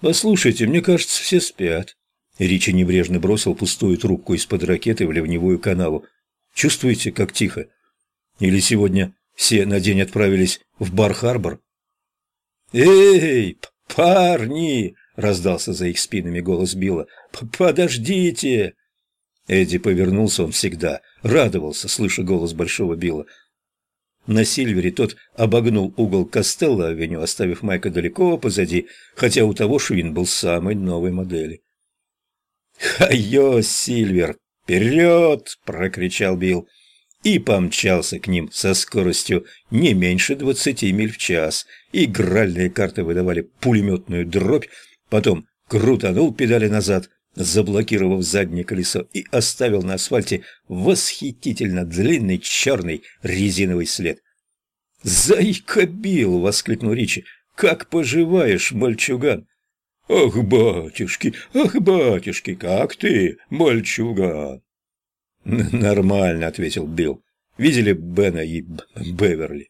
«Послушайте, мне кажется, все спят». Ричи небрежно бросил пустую трубку из-под ракеты в ливневую канаву. «Чувствуете, как тихо? Или сегодня все на день отправились в Бар-Харбор?» «Эй, парни!» — раздался за их спинами голос Билла. «Подождите!» Эдди повернулся, он всегда радовался, слыша голос Большого Билла. На Сильвере тот обогнул угол Костелло-авеню, оставив Майка далеко позади, хотя у того швин был самой новой модели. «Хайо, Сильвер! Вперед!» — прокричал Билл и помчался к ним со скоростью не меньше двадцати миль в час. Игральные карты выдавали пулеметную дробь, потом крутанул педали назад, заблокировав заднее колесо, и оставил на асфальте восхитительно длинный черный резиновый след. «Зайка Билл!» — воскликнул Ричи. «Как поживаешь, мальчуган?» «Ах, батюшки, ах, батюшки, как ты, мальчуган?» «Нормально», — ответил Билл. «Видели Бена и Беверли?»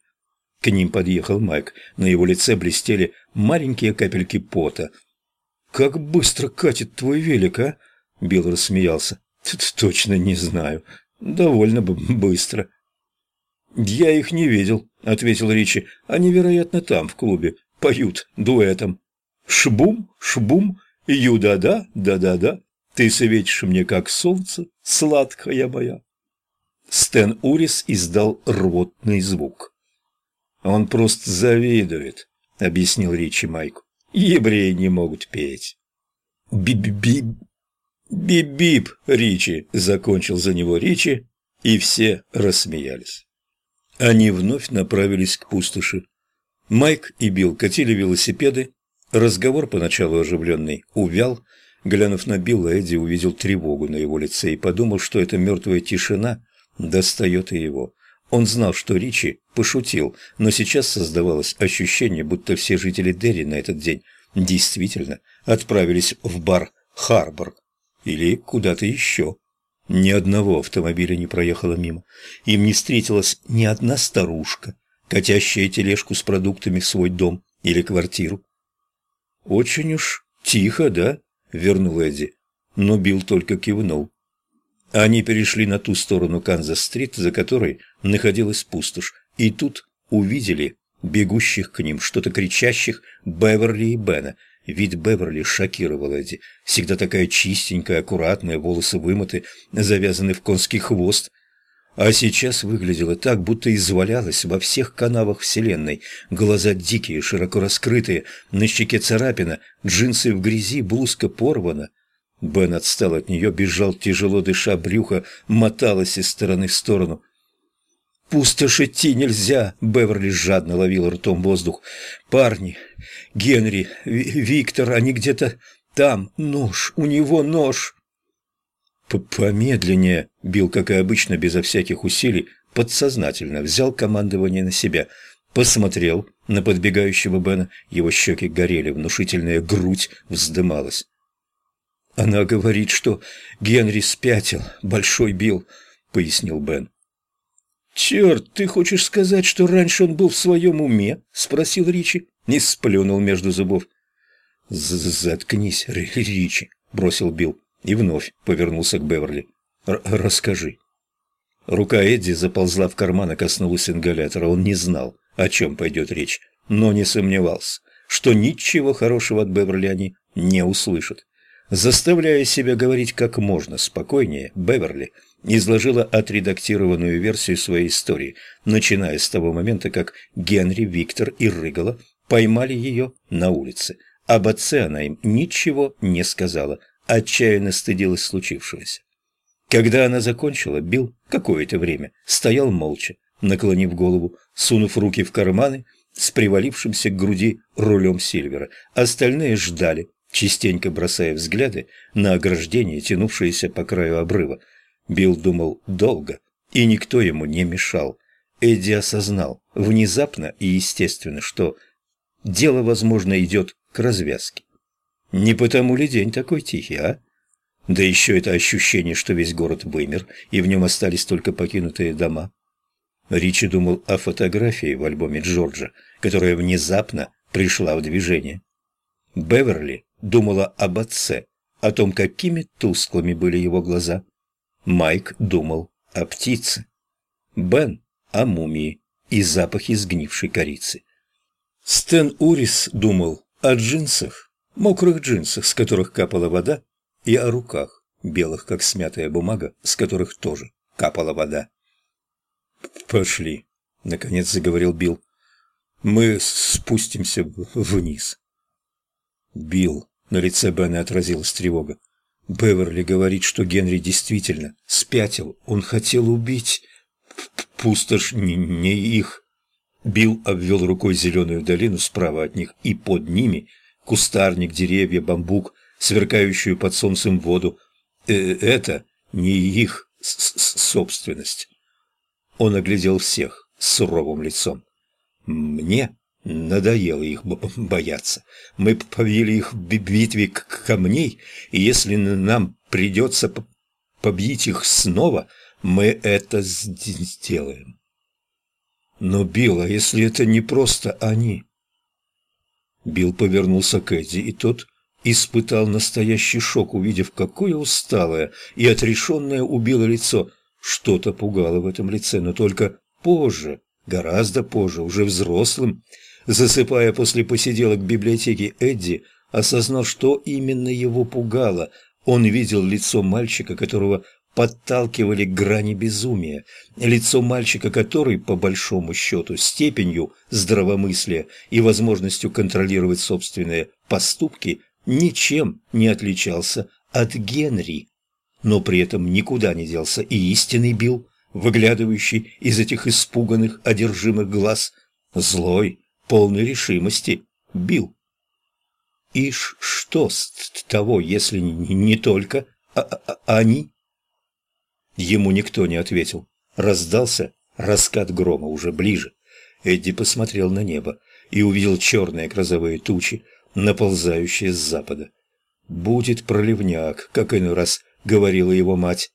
К ним подъехал Майк. На его лице блестели маленькие капельки пота. «Как быстро катит твой велик, а?» Билл рассмеялся. «Точно не знаю. Довольно быстро». «Я их не видел», — ответил Ричи. «Они, вероятно, там, в клубе, поют дуэтом. Шбум, шбум, ю-да-да, да-да-да. Ты светишь мне, как солнце, сладкая моя». Стэн Урис издал рвотный звук. «Он просто завидует», — объяснил Ричи Майку. Евреи не могут петь. Би-би-би... Би-бип, Ричи, закончил за него Ричи, и все рассмеялись. Они вновь направились к пустоши. Майк и Билл катили велосипеды. Разговор, поначалу оживленный, увял. Глянув на Билла, Эдди увидел тревогу на его лице и подумал, что эта мертвая тишина достает и его. Он знал, что Ричи пошутил, но сейчас создавалось ощущение, будто все жители Дерри на этот день действительно отправились в бар «Харбор» или куда-то еще. Ни одного автомобиля не проехало мимо. Им не встретилась ни одна старушка, катящая тележку с продуктами в свой дом или квартиру. «Очень уж тихо, да?» — вернул Эдди. Но Билл только кивнул. Они перешли на ту сторону Канзас-стрит, за которой находилась пустошь, и тут увидели бегущих к ним, что-то кричащих Беверли и Бена. Вид Беверли шокировал Эдди. Всегда такая чистенькая, аккуратная, волосы вымыты, завязаны в конский хвост. А сейчас выглядела так, будто извалялась во всех канавах Вселенной. Глаза дикие, широко раскрытые, на щеке царапина, джинсы в грязи, блузка порвана. Бен отстал от нее, бежал, тяжело дыша, брюхо моталось из стороны в сторону. «Пустошь идти нельзя!» — Беверли жадно ловил ртом воздух. «Парни, Генри, Виктор, они где-то там. Нож, у него нож!» «Помедленнее!» — Бил, как и обычно, безо всяких усилий, подсознательно взял командование на себя. Посмотрел на подбегающего Бена, его щеки горели, внушительная грудь вздымалась. «Она говорит, что Генри спятил, Большой Билл», — пояснил Бен. «Черт, ты хочешь сказать, что раньше он был в своем уме?» — спросил Ричи и сплюнул между зубов. «Заткнись, Ричи», — бросил Билл и вновь повернулся к Беверли. «Расскажи». Рука Эдди заползла в карман и коснулась ингалятора. Он не знал, о чем пойдет речь, но не сомневался, что ничего хорошего от Беверли они не услышат. Заставляя себя говорить как можно спокойнее, Беверли изложила отредактированную версию своей истории, начиная с того момента, как Генри, Виктор и Рыгала поймали ее на улице. Об отце она им ничего не сказала, отчаянно стыдилась случившегося. Когда она закончила, Билл какое-то время стоял молча, наклонив голову, сунув руки в карманы с привалившимся к груди рулем Сильвера. Остальные ждали, частенько бросая взгляды на ограждение, тянувшееся по краю обрыва. Билл думал долго, и никто ему не мешал. Эдди осознал внезапно и естественно, что дело, возможно, идет к развязке. Не потому ли день такой тихий, а? Да еще это ощущение, что весь город вымер, и в нем остались только покинутые дома. Ричи думал о фотографии в альбоме Джорджа, которая внезапно пришла в движение. Беверли думала об отце, о том, какими тусклыми были его глаза. Майк думал о птице. Бен о мумии и запахе сгнившей корицы. Стэн Урис думал о джинсах, мокрых джинсах, с которых капала вода, и о руках, белых, как смятая бумага, с которых тоже капала вода. «Пошли», — наконец заговорил Билл. «Мы спустимся вниз». «Билл», — на лице Бена отразилась тревога. «Беверли говорит, что Генри действительно спятил. Он хотел убить. Пустошь не, не их». Билл обвел рукой зеленую долину справа от них, и под ними кустарник, деревья, бамбук, сверкающую под солнцем воду. Э это не их собственность. Он оглядел всех суровым лицом. «Мне надоело их бояться. Мы повели их в битве к камней, и если нам придется побить их снова, мы это сделаем». «Но, Билл, а если это не просто они?» Билл повернулся к Эдди, и тот испытал настоящий шок, увидев, какое усталое и отрешенное убило лицо – что-то пугало в этом лице, но только позже, гораздо позже, уже взрослым, засыпая после посиделок в библиотеке Эдди, осознал, что именно его пугало. Он видел лицо мальчика, которого подталкивали к грани безумия, лицо мальчика, который, по большому счету, степенью здравомыслия и возможностью контролировать собственные поступки, ничем не отличался от Генри но при этом никуда не делся и истинный Билл, выглядывающий из этих испуганных, одержимых глаз, злой, полный решимости Билл. И что с того, если не только а -а они? Ему никто не ответил. Раздался раскат грома уже ближе. Эдди посмотрел на небо и увидел черные грозовые тучи, наползающие с запада. Будет проливняк, как иной раз — говорила его мать.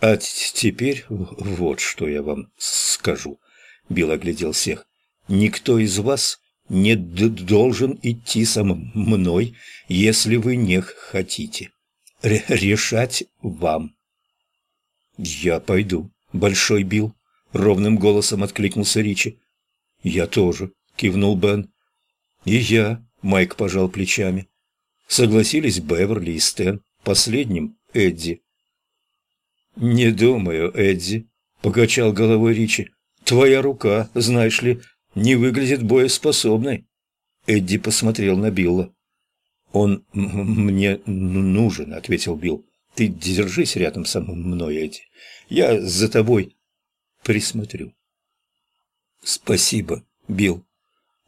«А теперь вот что я вам скажу», — Билл оглядел всех. «Никто из вас не должен идти со мной, если вы не хотите. Р решать вам». «Я пойду, Большой Билл», — ровным голосом откликнулся Ричи. «Я тоже», — кивнул Бен. «И я», — Майк пожал плечами. Согласились Беверли и Стэн последним Эдди. «Не думаю, Эдди», — покачал головой Ричи. «Твоя рука, знаешь ли, не выглядит боеспособной». Эдди посмотрел на Билла. «Он мне нужен», — ответил Билл. «Ты держись рядом со мной, Эдди. Я за тобой присмотрю». «Спасибо, Билл».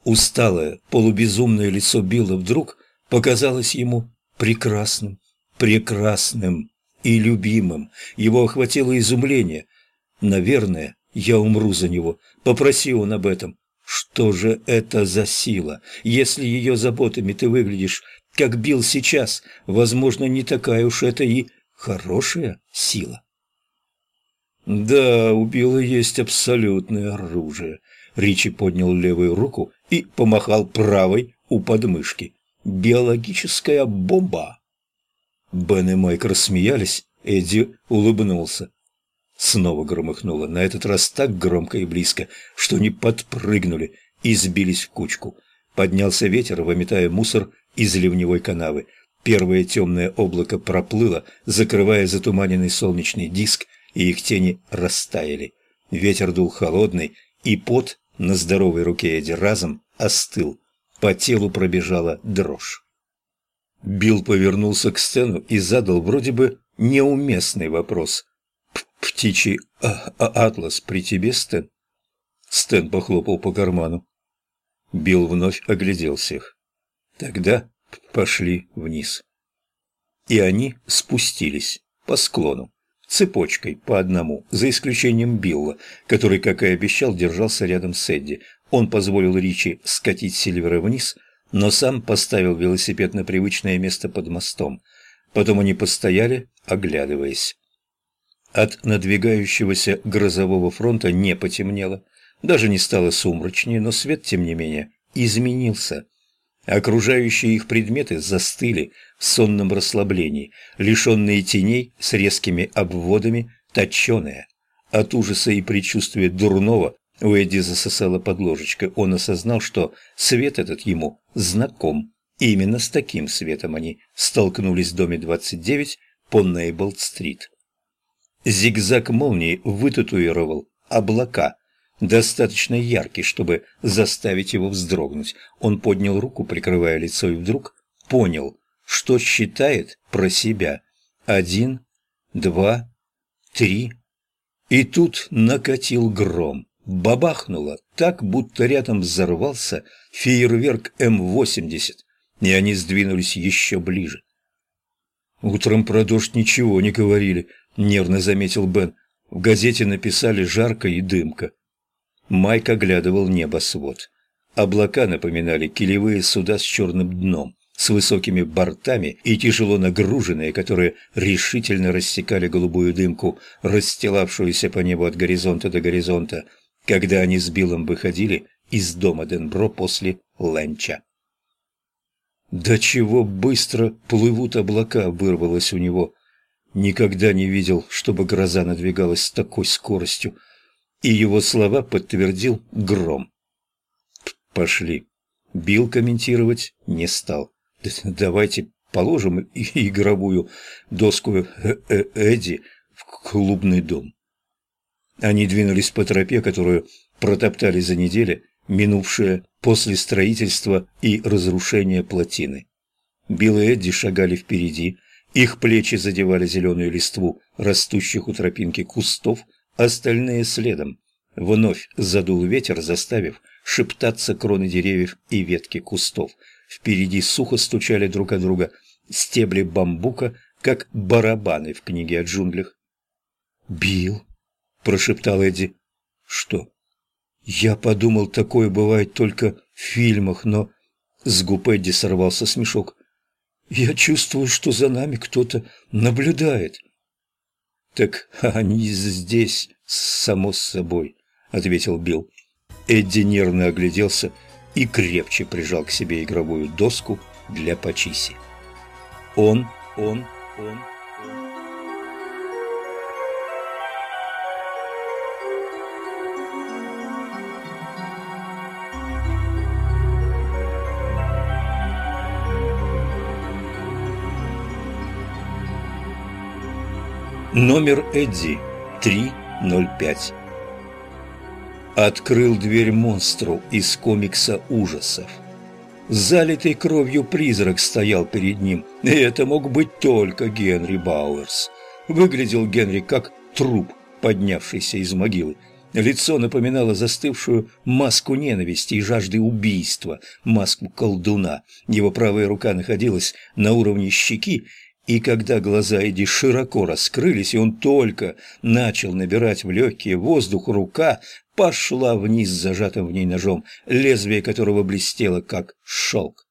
Усталое, полубезумное лицо Билла вдруг показалось ему прекрасным прекрасным и любимым. Его охватило изумление. Наверное, я умру за него. Попроси он об этом. Что же это за сила? Если ее заботами ты выглядишь, как бил сейчас, возможно, не такая уж это и хорошая сила. Да, у Билла есть абсолютное оружие. Ричи поднял левую руку и помахал правой у подмышки. Биологическая бомба. Бен и Майк рассмеялись, Эдди улыбнулся. Снова громыхнуло, на этот раз так громко и близко, что они подпрыгнули и сбились в кучку. Поднялся ветер, выметая мусор из ливневой канавы. Первое темное облако проплыло, закрывая затуманенный солнечный диск, и их тени растаяли. Ветер дул холодный, и пот на здоровой руке Эдди разом остыл. По телу пробежала дрожь. Билл повернулся к Стэну и задал вроде бы неуместный вопрос. «Птичий а а атлас при тебе, Стэн?» Стэн похлопал по карману. Билл вновь оглядел всех. «Тогда пошли вниз». И они спустились по склону, цепочкой по одному, за исключением Билла, который, как и обещал, держался рядом с Эдди. Он позволил Ричи скатить Сильвера вниз – но сам поставил велосипед на привычное место под мостом. Потом они постояли, оглядываясь. От надвигающегося грозового фронта не потемнело, даже не стало сумрачнее, но свет, тем не менее, изменился. Окружающие их предметы застыли в сонном расслаблении, лишенные теней с резкими обводами, точеные. От ужаса и предчувствия дурного у Эдди засосала под ложечкой. Он осознал, что свет этот ему знаком. Именно с таким светом они столкнулись в доме 29 по Нейблд-стрит. Зигзаг молнии вытатуировал облака, достаточно яркий, чтобы заставить его вздрогнуть. Он поднял руку, прикрывая лицо, и вдруг понял, что считает про себя. Один, два, три. И тут накатил гром. Бабахнуло так, будто рядом взорвался фейерверк М-80, и они сдвинулись еще ближе. «Утром про дождь ничего не говорили», — нервно заметил Бен. «В газете написали «жарко» и «дымка». Майк оглядывал небосвод. Облака напоминали килевые суда с черным дном, с высокими бортами и тяжело нагруженные, которые решительно рассекали голубую дымку, расстилавшуюся по небу от горизонта до горизонта, когда они с Биллом выходили из дома Денбро после ленча. «Да чего быстро плывут облака!» — вырвалось у него. Никогда не видел, чтобы гроза надвигалась с такой скоростью. И его слова подтвердил гром. «Пошли». Билл комментировать не стал. «Давайте положим игровую доску э -э Эдди в клубный дом». Они двинулись по тропе, которую протоптали за неделю, минувшие после строительства и разрушения плотины. Билл и Эдди шагали впереди, их плечи задевали зеленую листву растущих у тропинки кустов, остальные следом. Вновь задул ветер, заставив шептаться кроны деревьев и ветки кустов. Впереди сухо стучали друг от друга стебли бамбука, как барабаны в книге о джунглях. «Билл!» – прошептал Эдди. «Что?» «Я подумал, такое бывает только в фильмах, но...» С губ Эдди сорвался смешок. «Я чувствую, что за нами кто-то наблюдает». «Так они здесь, само собой», — ответил Билл. Эдди нервно огляделся и крепче прижал к себе игровую доску для почиси. Он, он, он... Номер Эдди 305 Открыл дверь монстру из комикса ужасов. Залитый кровью призрак стоял перед ним, и это мог быть только Генри Бауэрс. Выглядел Генри как труп, поднявшийся из могилы. Лицо напоминало застывшую маску ненависти и жажды убийства, маску колдуна. Его правая рука находилась на уровне щеки, и когда глаза Эдди широко раскрылись, и он только начал набирать в легкие воздух, рука пошла вниз с зажатым в ней ножом, лезвие которого блестело, как шелк.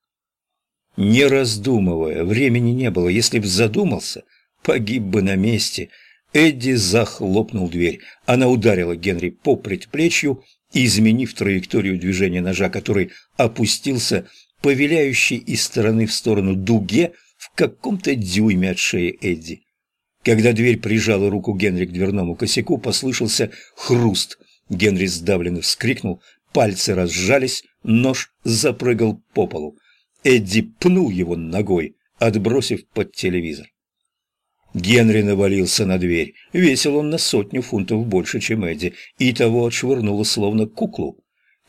Не раздумывая, времени не было, если б задумался, погиб бы на месте. Эдди захлопнул дверь. Она ударила Генри по предплечью, изменив траекторию движения ножа, который опустился по виляющей из стороны в сторону дуге, в каком-то дюйме от шеи Эдди. Когда дверь прижала руку Генри к дверному косяку, послышался хруст. Генри сдавленно вскрикнул, пальцы разжались, нож запрыгал по полу. Эдди пнул его ногой, отбросив под телевизор. Генри навалился на дверь. Весил он на сотню фунтов больше, чем Эдди, и того отшвырнуло словно куклу.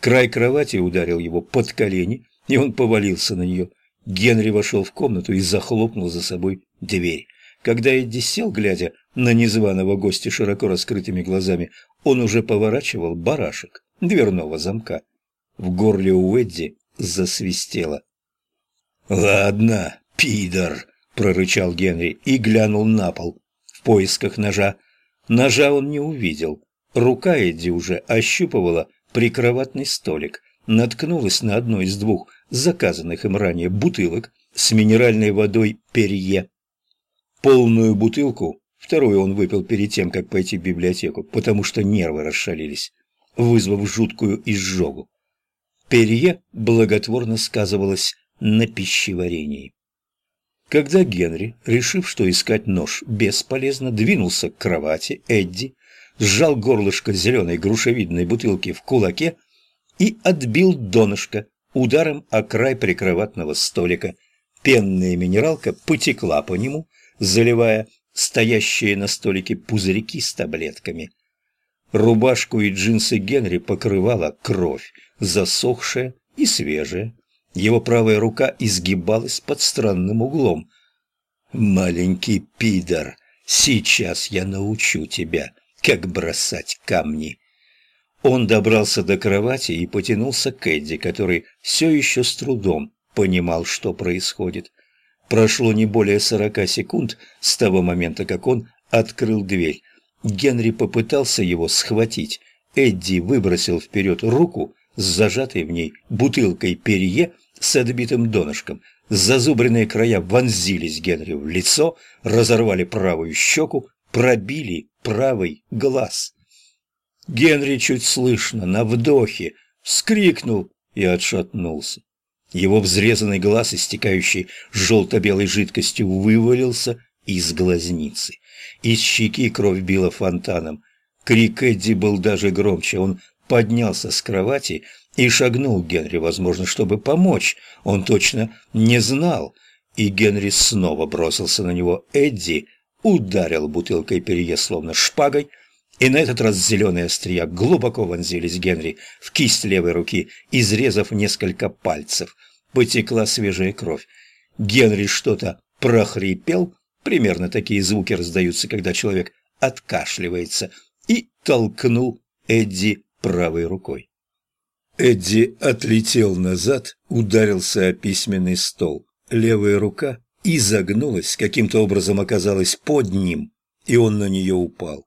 Край кровати ударил его под колени, и он повалился на нее. Генри вошел в комнату и захлопнул за собой дверь. Когда Эдди сел, глядя на незваного гостя широко раскрытыми глазами, он уже поворачивал барашек дверного замка. В горле у Эдди засвистело. «Ладно, пидор!» — прорычал Генри и глянул на пол в поисках ножа. Ножа он не увидел. Рука Эдди уже ощупывала прикроватный столик, наткнулась на одно из двух заказанных им ранее бутылок с минеральной водой Перье. Полную бутылку, вторую он выпил перед тем, как пойти в библиотеку, потому что нервы расшалились, вызвав жуткую изжогу. Перье благотворно сказывалось на пищеварении. Когда Генри, решив, что искать нож бесполезно, двинулся к кровати, Эдди сжал горлышко зеленой грушевидной бутылки в кулаке и отбил донышко ударом о край прикроватного столика. Пенная минералка потекла по нему, заливая стоящие на столике пузырьки с таблетками. Рубашку и джинсы Генри покрывала кровь, засохшая и свежая. Его правая рука изгибалась под странным углом. «Маленький пидор, сейчас я научу тебя, как бросать камни». Он добрался до кровати и потянулся к Эдди, который все еще с трудом понимал, что происходит. Прошло не более сорока секунд с того момента, как он открыл дверь. Генри попытался его схватить. Эдди выбросил вперед руку с зажатой в ней бутылкой перье с отбитым донышком. Зазубренные края вонзились Генри в лицо, разорвали правую щеку, пробили правый глаз. Генри чуть слышно, на вдохе, вскрикнул и отшатнулся. Его взрезанный глаз, истекающий желто-белой жидкостью, вывалился из глазницы. Из щеки кровь била фонтаном. Крик Эдди был даже громче. Он поднялся с кровати и шагнул к Генри, возможно, чтобы помочь. Он точно не знал. И Генри снова бросился на него. Эдди ударил бутылкой перье, словно шпагой, и на этот раз зеленые острия глубоко вонзились Генри в кисть левой руки, изрезав несколько пальцев. Потекла свежая кровь. Генри что-то прохрипел, примерно такие звуки раздаются, когда человек откашливается, и толкнул Эдди правой рукой. Эдди отлетел назад, ударился о письменный стол. Левая рука изогнулась, каким-то образом оказалась под ним, и он на нее упал.